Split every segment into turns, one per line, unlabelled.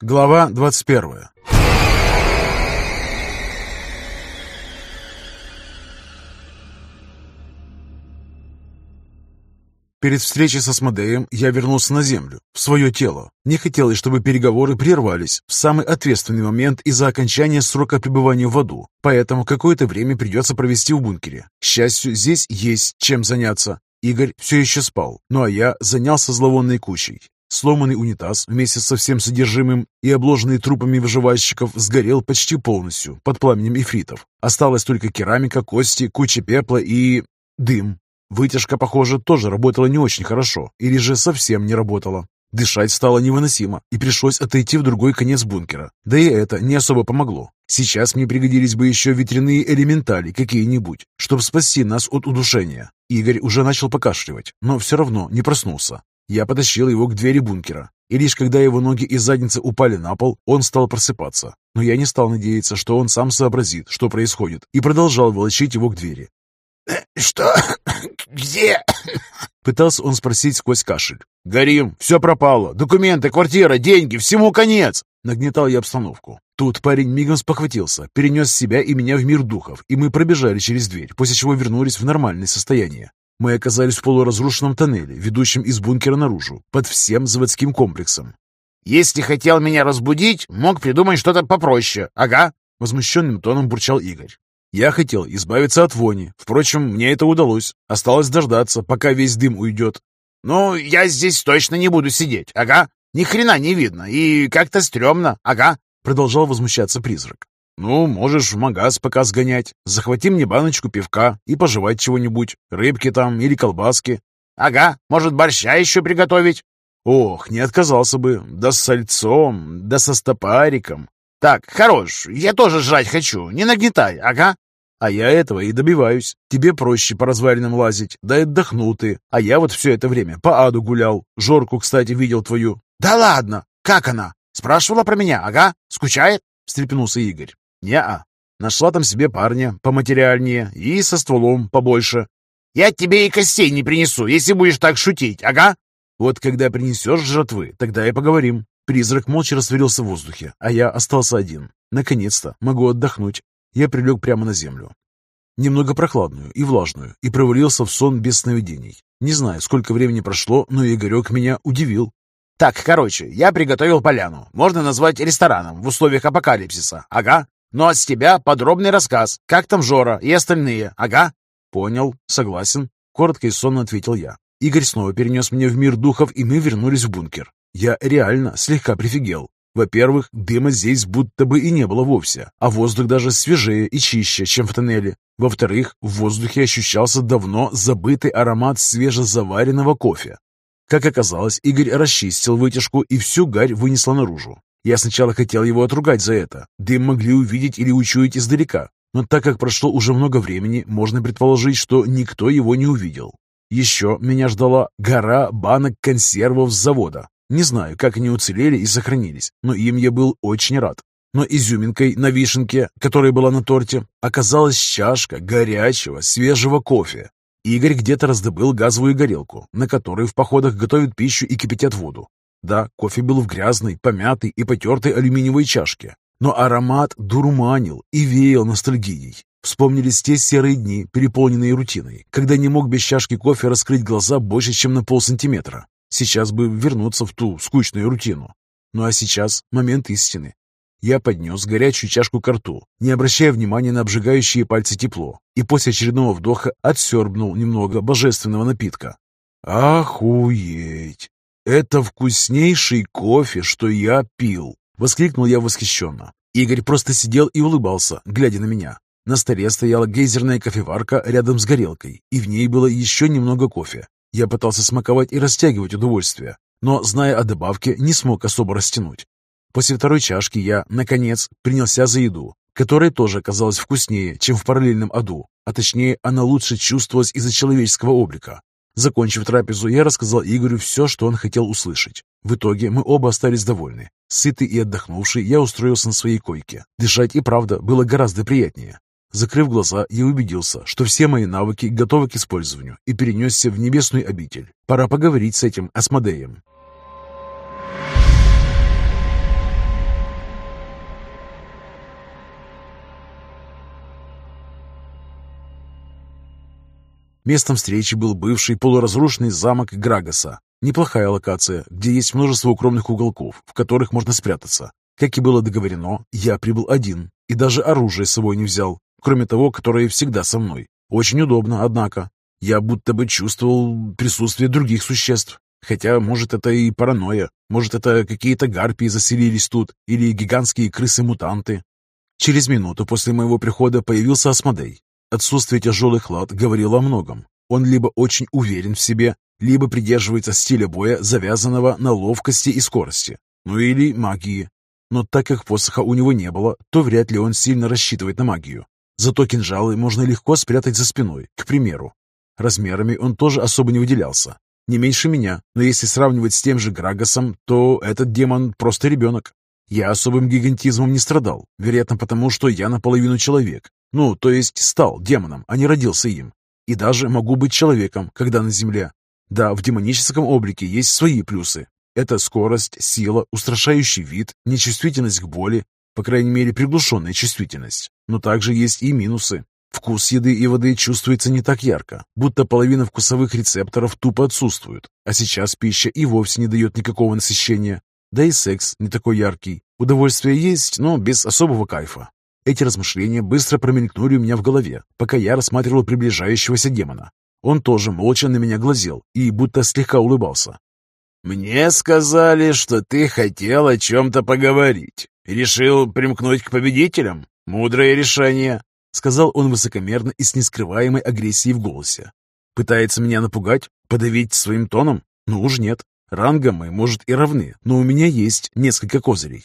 Глава 21 Перед встречей с Асмодеем я вернулся на землю, в свое тело. Не хотелось, чтобы переговоры прервались в самый ответственный момент из-за окончания срока пребывания в аду, поэтому какое-то время придется провести в бункере. К счастью, здесь есть чем заняться. Игорь все еще спал, ну а я занялся зловонной кучей. Сломанный унитаз вместе со всем содержимым и обложенный трупами выживальщиков сгорел почти полностью под пламенем эфритов. Осталась только керамика, кости, куча пепла и... дым. Вытяжка, похоже, тоже работала не очень хорошо, или же совсем не работала. Дышать стало невыносимо, и пришлось отойти в другой конец бункера. Да и это не особо помогло. Сейчас мне пригодились бы еще ветряные элементали какие-нибудь, чтобы спасти нас от удушения. Игорь уже начал покашливать, но все равно не проснулся. Я потащил его к двери бункера, и лишь когда его ноги и задница упали на пол, он стал просыпаться. Но я не стал надеяться, что он сам сообразит, что происходит, и продолжал волочить его к двери.
«Что? Где?»
Пытался он спросить сквозь кашель.
«Горим, все пропало. Документы, квартира, деньги, всему конец!»
Нагнетал я обстановку. Тут парень мигом спохватился, перенес себя и меня в мир духов, и мы пробежали через дверь, после чего вернулись в нормальное состояние. Мы оказались в полуразрушенном тоннеле, ведущем из бункера наружу, под всем заводским комплексом.
«Если хотел меня разбудить, мог придумать что-то попроще. Ага!»
Возмущенным тоном бурчал Игорь. Я хотел избавиться от вони. Впрочем, мне это удалось. Осталось дождаться, пока весь дым уйдет.
«Ну, я здесь точно не буду сидеть. Ага! Ни хрена не видно. И как-то стрёмно. Ага!»
Продолжал возмущаться призрак. «Ну, можешь в магаз пока сгонять. Захвати мне баночку пивка и пожевать чего-нибудь. Рыбки там или колбаски».
«Ага, может, борща еще приготовить?»
«Ох, не отказался бы. Да с сальцом, да со стопариком».
«Так, хорош, я тоже жрать хочу. Не нагнетай, ага».
А я этого и добиваюсь. Тебе проще по развалинам лазить, да и отдохнул ты. А я вот все это время по аду гулял. Жорку, кстати, видел твою.
«Да ладно! Как она? Спрашивала про меня, ага? Скучает?» — встрепенулся Игорь.
«Не-а. Нашла там себе парня поматериальнее и со стволом побольше».
«Я тебе и костей не принесу, если будешь так шутить, ага?»
«Вот когда принесешь жратвы, тогда и поговорим». Призрак молча растворился в воздухе, а я остался один. Наконец-то могу отдохнуть. Я прилег прямо на землю. Немного прохладную и влажную, и провалился в сон без сновидений. Не знаю, сколько времени прошло, но Игорек меня удивил.
«Так, короче, я приготовил поляну. Можно назвать рестораном в условиях апокалипсиса. Ага. Ну а с тебя подробный рассказ. Как там Жора и остальные? Ага».
«Понял, согласен», — коротко и сонно ответил я. Игорь снова перенес меня в мир духов, и мы вернулись в бункер. Я реально слегка прифигел. Во-первых, дыма здесь будто бы и не было вовсе, а воздух даже свежее и чище, чем в тоннеле. Во-вторых, в воздухе ощущался давно забытый аромат свежезаваренного кофе. Как оказалось, Игорь расчистил вытяжку и всю гарь вынесла наружу. Я сначала хотел его отругать за это. Дым могли увидеть или учуять издалека. Но так как прошло уже много времени, можно предположить, что никто его не увидел. Еще меня ждала гора банок консервов с завода. Не знаю, как они уцелели и сохранились, но им я был очень рад. Но изюминкой на вишенке, которая была на торте, оказалась чашка горячего, свежего кофе. Игорь где-то раздобыл газовую горелку, на которой в походах готовят пищу и кипятят воду. Да, кофе был в грязной, помятой и потертой алюминиевой чашке, но аромат дурманил и веял ностальгией. Вспомнились те серые дни, переполненные рутиной, когда не мог без чашки кофе раскрыть глаза больше, чем на полсантиметра. Сейчас бы вернуться в ту скучную рутину. Ну а сейчас момент истины. Я поднес горячую чашку к рту, не обращая внимания на обжигающие пальцы тепло, и после очередного вдоха отсербнул немного божественного напитка. «Охуеть! Это вкуснейший кофе, что я пил!» — воскликнул я восхищенно. Игорь просто сидел и улыбался, глядя на меня. На столе стояла гейзерная кофеварка рядом с горелкой, и в ней было еще немного кофе. Я пытался смаковать и растягивать удовольствие, но, зная о добавке, не смог особо растянуть. После второй чашки я, наконец, принялся за еду, которая тоже оказалась вкуснее, чем в параллельном аду, а точнее, она лучше чувствовалась из-за человеческого облика. Закончив трапезу, я рассказал Игорю все, что он хотел услышать. В итоге мы оба остались довольны. Сытый и отдохнувший, я устроился на своей койке. Дышать и правда было гораздо приятнее. Закрыв глаза, я убедился, что все мои навыки готовы к использованию и перенесся в небесную обитель. Пора поговорить с этим Асмодеем. Местом встречи был бывший полуразрушенный замок Грагоса. Неплохая локация, где есть множество укромных уголков, в которых можно спрятаться. Как и было договорено, я прибыл один и даже оружие с собой не взял, кроме того, которое всегда со мной. Очень удобно, однако. Я будто бы чувствовал присутствие других существ. Хотя, может, это и паранойя, может, это какие-то гарпии заселились тут, или гигантские крысы-мутанты. Через минуту после моего прихода появился Асмодей. Отсутствие тяжелых лад говорило о многом. Он либо очень уверен в себе, либо придерживается стиля боя, завязанного на ловкости и скорости, ну или магии. Но так как посоха у него не было, то вряд ли он сильно рассчитывает на магию. Зато кинжалы можно легко спрятать за спиной, к примеру. Размерами он тоже особо не выделялся. Не меньше меня, но если сравнивать с тем же Грагосом, то этот демон просто ребенок. Я особым гигантизмом не страдал, вероятно потому, что я наполовину человек. Ну, то есть стал демоном, а не родился им. И даже могу быть человеком, когда на земле. Да, в демоническом облике есть свои плюсы. Это скорость, сила, устрашающий вид, нечувствительность к боли, по крайней мере приглушенная чувствительность. Но также есть и минусы. Вкус еды и воды чувствуется не так ярко, будто половина вкусовых рецепторов тупо отсутствует, а сейчас пища и вовсе не дает никакого насыщения. Да и секс не такой яркий. Удовольствие есть, но без особого кайфа. Эти размышления быстро промелькнули у меня в голове, пока я рассматривал приближающегося демона. Он тоже молча на меня глазел и будто слегка улыбался.
«Мне сказали, что ты хотел о чем-то поговорить. Решил примкнуть к победителям? Мудрое решение», — сказал он высокомерно и с нескрываемой агрессией в голосе. «Пытается меня напугать? Подавить своим тоном? Ну уж нет. Рангом мы, может, и равны, но у меня есть несколько козырей.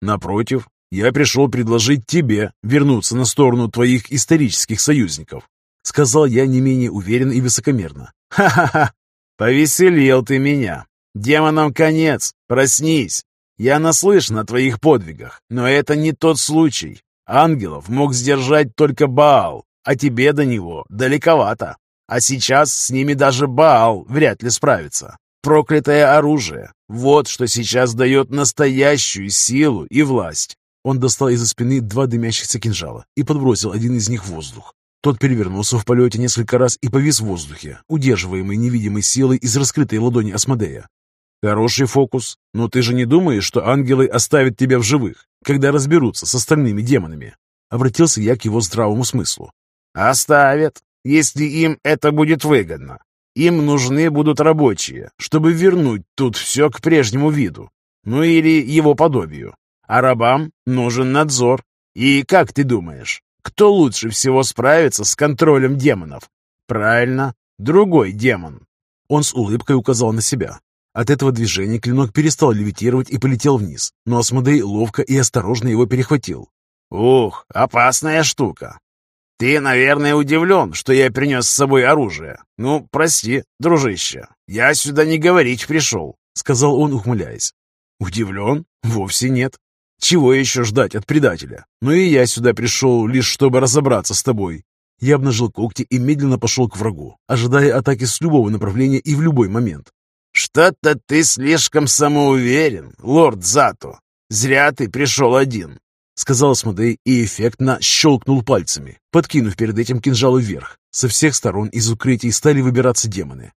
Напротив, я пришел предложить тебе вернуться на сторону твоих исторических союзников. Сказал я не менее уверенно и высокомерно. «Ха-ха-ха! Повеселил ты меня! Демонам конец! Проснись! Я наслышан о твоих подвигах, но это не тот случай. Ангелов мог сдержать только Баал, а тебе до него далековато. А сейчас с ними даже Баал вряд ли справится. Проклятое оружие. Вот что сейчас дает настоящую силу и власть. Он достал из-за спины два дымящихся кинжала и подбросил один из них в воздух. Тот перевернулся в полете несколько раз и повис в воздухе, удерживаемый невидимой силой из раскрытой ладони Асмодея. «Хороший фокус, но ты же не думаешь, что ангелы оставят тебя в живых, когда разберутся с остальными демонами?» Обратился я к его здравому смыслу. «Оставят, если им это будет выгодно. Им нужны будут рабочие, чтобы вернуть тут все к прежнему виду, ну или его подобию. А рабам нужен надзор. И как ты думаешь, кто лучше всего справится с контролем демонов? Правильно, другой демон.
Он с улыбкой указал на себя. От этого движения клинок перестал левитировать и полетел вниз, но Асмодей ловко и осторожно его перехватил.
«Ух, опасная штука. Ты, наверное, удивлен, что я принес с собой оружие. Ну, прости, дружище, я сюда не говорить пришел», — сказал он, ухмыляясь. «Удивлен? Вовсе нет. Чего еще ждать от предателя? Ну и я сюда пришел, лишь чтобы разобраться с тобой. Я обнажил когти и медленно пошел к врагу, ожидая атаки с любого направления и в любой момент. «Что-то ты слишком самоуверен, лорд Зато. Зря ты пришел один», — сказал Асмодей и эффектно щелкнул пальцами, подкинув перед этим кинжал вверх. Со всех сторон из укрытий стали выбираться демоны.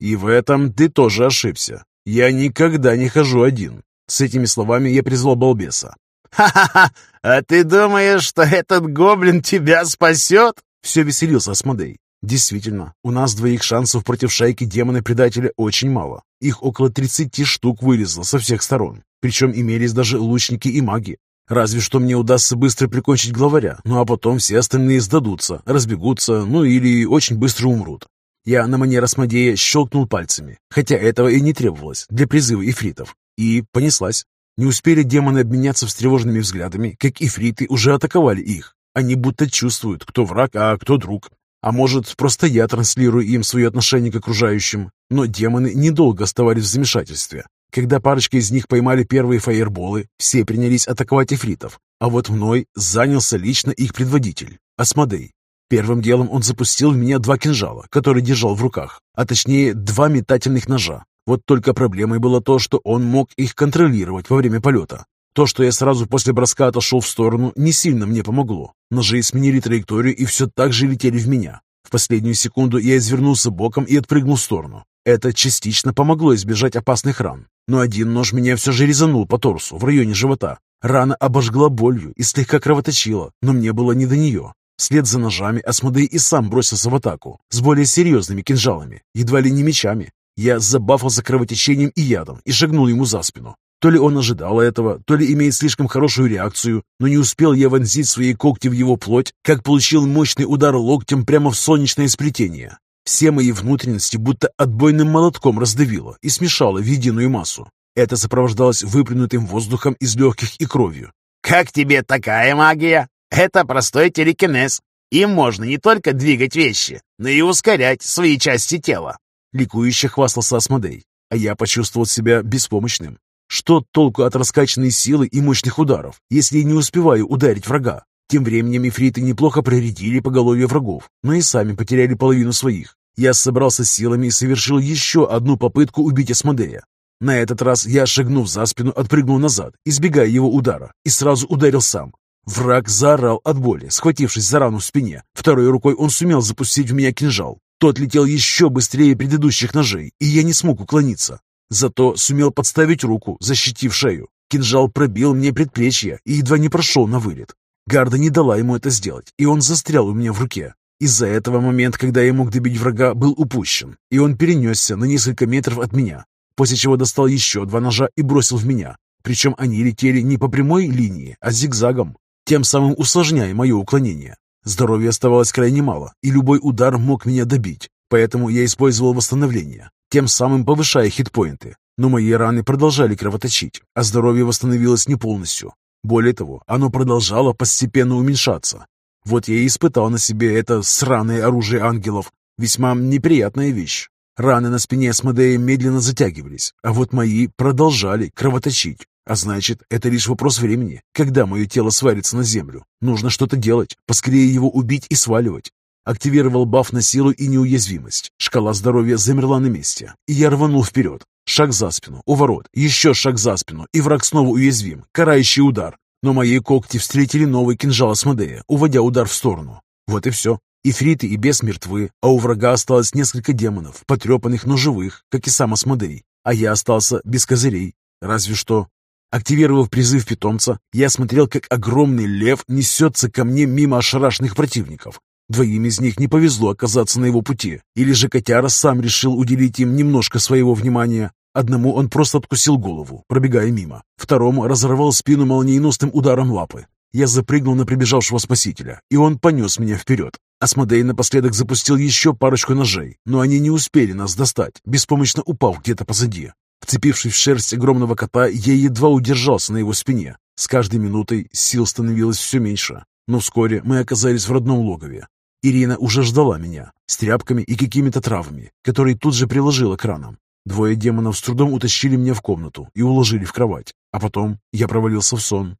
«И в этом ты тоже ошибся. Я никогда не хожу один. С этими словами я призвал балбеса. «Ха-ха-ха! А ты думаешь, что этот гоблин тебя спасет?»
Все веселился Асмодей. Действительно, у нас двоих шансов против шайки демона-предателя очень мало. Их около 30 штук вылезло со всех сторон. Причем имелись даже лучники и маги. Разве что мне удастся быстро прикончить главаря, ну а потом все остальные сдадутся, разбегутся, ну или очень быстро умрут. Я на манер Асмодея щелкнул пальцами, хотя этого и не требовалось для призыва ифритов. И понеслась. Не успели демоны обменяться встревоженными взглядами, как ифриты уже атаковали их. Они будто чувствуют, кто враг, а кто друг. А может, просто я транслирую им свое отношение к окружающим. Но демоны недолго оставались в замешательстве. Когда парочка из них поймали первые фаерболы, все принялись атаковать ифритов. А вот мной занялся лично их предводитель, Асмодей. Первым делом он запустил в меня два кинжала, которые держал в руках, а точнее два метательных ножа, вот только проблемой было то, что он мог их контролировать во время полета. То, что я сразу после броска отошел в сторону, не сильно мне помогло. Ножи сменили траекторию и все так же летели в меня. В последнюю секунду я извернулся боком и отпрыгнул в сторону. Это частично помогло избежать опасных ран. Но один нож меня все же резанул по торсу, в районе живота. Рана обожгла болью и слегка кровоточила, но мне было не до нее. Вслед за ножами Асмодей и сам бросился в атаку, с более серьезными кинжалами, едва ли не мечами. Я забафался кровотечением и ядом и шагнул ему за спину. То ли он ожидал этого, то ли имеет слишком хорошую реакцию, но не успел я вонзить свои когти в его плоть, как получил мощный удар локтем прямо в солнечное сплетение. Все мои внутренности будто отбойным молотком раздавило и смешало в единую массу. Это сопровождалось выплюнутым воздухом из легких и кровью.
«Как тебе такая магия?» Это простой телекинез. Им можно не только двигать вещи, но и ускорять свои части тела.
Ликующе хвастался Асмодей, а я почувствовал себя беспомощным. Что толку от раскачанной силы и мощных ударов, если я не успеваю ударить врага? Тем временем эфриты неплохо проредили поголовье врагов, но и сами потеряли половину своих. Я собрался силами и совершил еще одну попытку убить Асмодея. На этот раз я, шагнув за спину, отпрыгнул назад, избегая его удара, и сразу ударил сам. Враг заорал от боли, схватившись за рану в спине. Второй рукой он сумел запустить в меня кинжал. Тот летел еще быстрее предыдущих ножей, и я не смог уклониться. Зато сумел подставить руку, защитив шею. Кинжал пробил мне предплечье и едва не прошел на вылет. Гарда не дала ему это сделать, и он застрял у меня в руке. Из-за этого момент, когда я мог добить врага, был упущен, и он перенесся на несколько метров от меня, после чего достал еще два ножа и бросил в меня. Причем они летели не по прямой линии, а зигзагом тем самым усложняя мое уклонение. Здоровья оставалось крайне мало, и любой удар мог меня добить, поэтому я использовал восстановление, тем самым повышая хитпоинты. Но мои раны продолжали кровоточить, а здоровье восстановилось не полностью. Более того, оно продолжало постепенно уменьшаться. Вот я и испытал на себе это сраное оружие ангелов. Весьма неприятная вещь. Раны на спине Асмодея медленно затягивались, а вот мои продолжали кровоточить. А значит, это лишь вопрос времени, когда мое тело сварится на землю. Нужно что-то делать, поскорее его убить и сваливать. Активировал баф на силу и неуязвимость. Шкала здоровья замерла на месте, и я рванул вперед. Шаг за спину, у ворот, еще шаг за спину, и враг снова уязвим. Карающий удар. Но мои когти встретили новый кинжал Асмодея, уводя удар в сторону. Вот и все. Ифриты и бес мертвы, а у врага осталось несколько демонов, потрепанных, но живых, как и сам Асмодей. А я остался без козырей. Разве что Активировав призыв питомца, я смотрел, как огромный лев несется ко мне мимо ошарашенных противников. Двоим из них не повезло оказаться на его пути, или же котяра сам решил уделить им немножко своего внимания. Одному он просто откусил голову, пробегая мимо. Второму разорвал спину молниеносным ударом лапы. Я запрыгнул на прибежавшего спасителя, и он понес меня вперед. Асмодей напоследок запустил еще парочку ножей, но они не успели нас достать, беспомощно упав где-то позади. Вцепившись в шерсть огромного кота, я едва удержался на его спине. С каждой минутой сил становилось все меньше, но вскоре мы оказались в родном логове. Ирина уже ждала меня с тряпками и какими-то травами, которые тут же приложила к ранам. Двое демонов с трудом утащили меня в комнату и уложили в кровать, а потом я провалился в сон.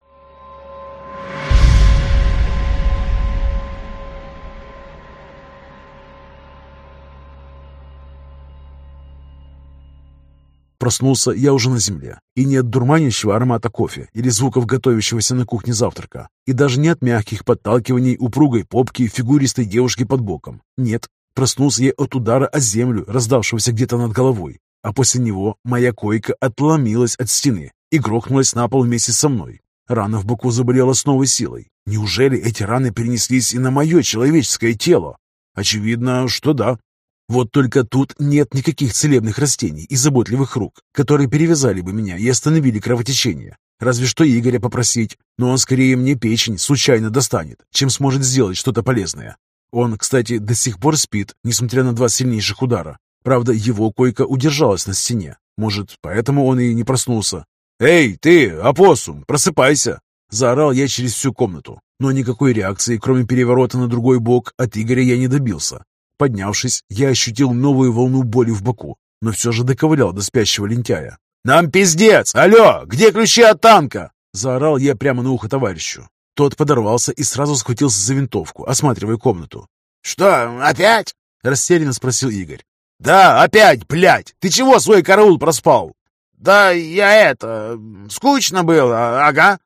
Проснулся я уже на земле, и не от дурманящего аромата кофе или звуков готовящегося на кухне завтрака, и даже не от мягких подталкиваний упругой попки фигуристой девушки под боком. Нет, проснулся я от удара о землю, раздавшегося где-то над головой, а после него моя койка отломилась от стены и грохнулась на пол вместе со мной. Рана в боку заболела с новой силой. Неужели эти раны перенеслись и на мое человеческое тело? Очевидно, что да. Вот только тут нет никаких целебных растений и заботливых рук, которые перевязали бы меня и остановили кровотечение. Разве что Игоря попросить, но он скорее мне печень случайно достанет, чем сможет сделать что-то полезное. Он, кстати, до сих пор спит, несмотря на два сильнейших удара. Правда, его койка удержалась на стене. Может, поэтому он и не проснулся. «Эй, ты, опоссум, просыпайся!» Заорал я через всю комнату. Но никакой реакции, кроме переворота на другой бок, от Игоря я не добился. Поднявшись, я ощутил новую волну боли в боку, но все же доковылял до спящего лентяя. «Нам пиздец! Алло! Где ключи от танка?» Заорал я прямо на ухо товарищу. Тот подорвался и сразу схватился за винтовку, осматривая комнату.
«Что, опять?»
— растерянно спросил Игорь.
«Да, опять, блядь! Ты чего свой караул проспал?» «Да я это... скучно было, ага».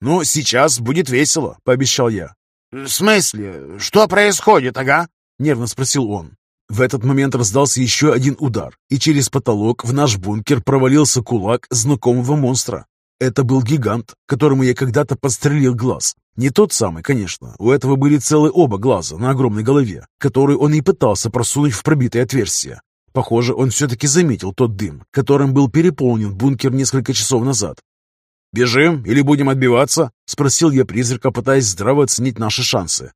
«Ну, сейчас будет весело», — пообещал я.
«В смысле? Что происходит, ага?»
Нервно спросил он. В этот момент раздался еще один удар, и через потолок в наш бункер провалился кулак знакомого монстра. Это был гигант, которому я когда-то подстрелил глаз. Не тот самый, конечно. У этого были целые оба глаза на огромной голове, который он и пытался просунуть в пробитое отверстие. Похоже, он все-таки заметил тот дым, которым был переполнен бункер несколько часов назад. «Бежим или будем отбиваться?» — спросил я призрака, пытаясь здраво оценить наши шансы.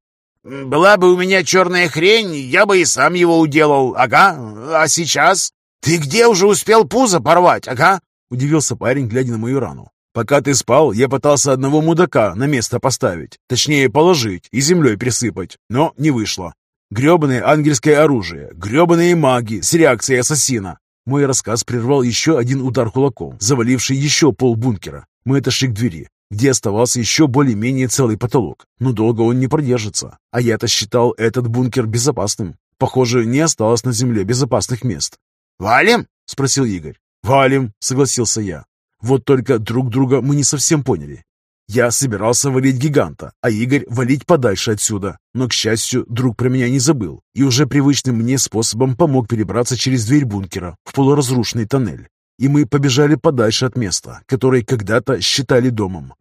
«Была бы у меня черная хрень, я бы и сам его уделал, ага. А сейчас? Ты где уже успел пузо порвать, ага?» — удивился парень, глядя на мою рану.
«Пока ты спал, я пытался одного мудака на место поставить, точнее положить и землей присыпать, но не вышло. Гребаное ангельское оружие, гребаные маги с реакцией ассасина. Мой рассказ прервал еще один удар кулаком, заваливший еще пол бункера. Мы отошли к двери, где оставался еще более-менее целый потолок. Но долго он не продержится. А я-то считал этот бункер безопасным. Похоже, не осталось на земле безопасных мест.
«Валим?»
— спросил Игорь. «Валим», — согласился я. Вот только друг друга мы не совсем поняли. Я собирался валить гиганта, а Игорь валить подальше отсюда. Но, к счастью, друг про меня не забыл и уже привычным мне способом помог перебраться через дверь бункера в полуразрушенный тоннель. И мы побежали подальше от места, которое когда-то считали домом.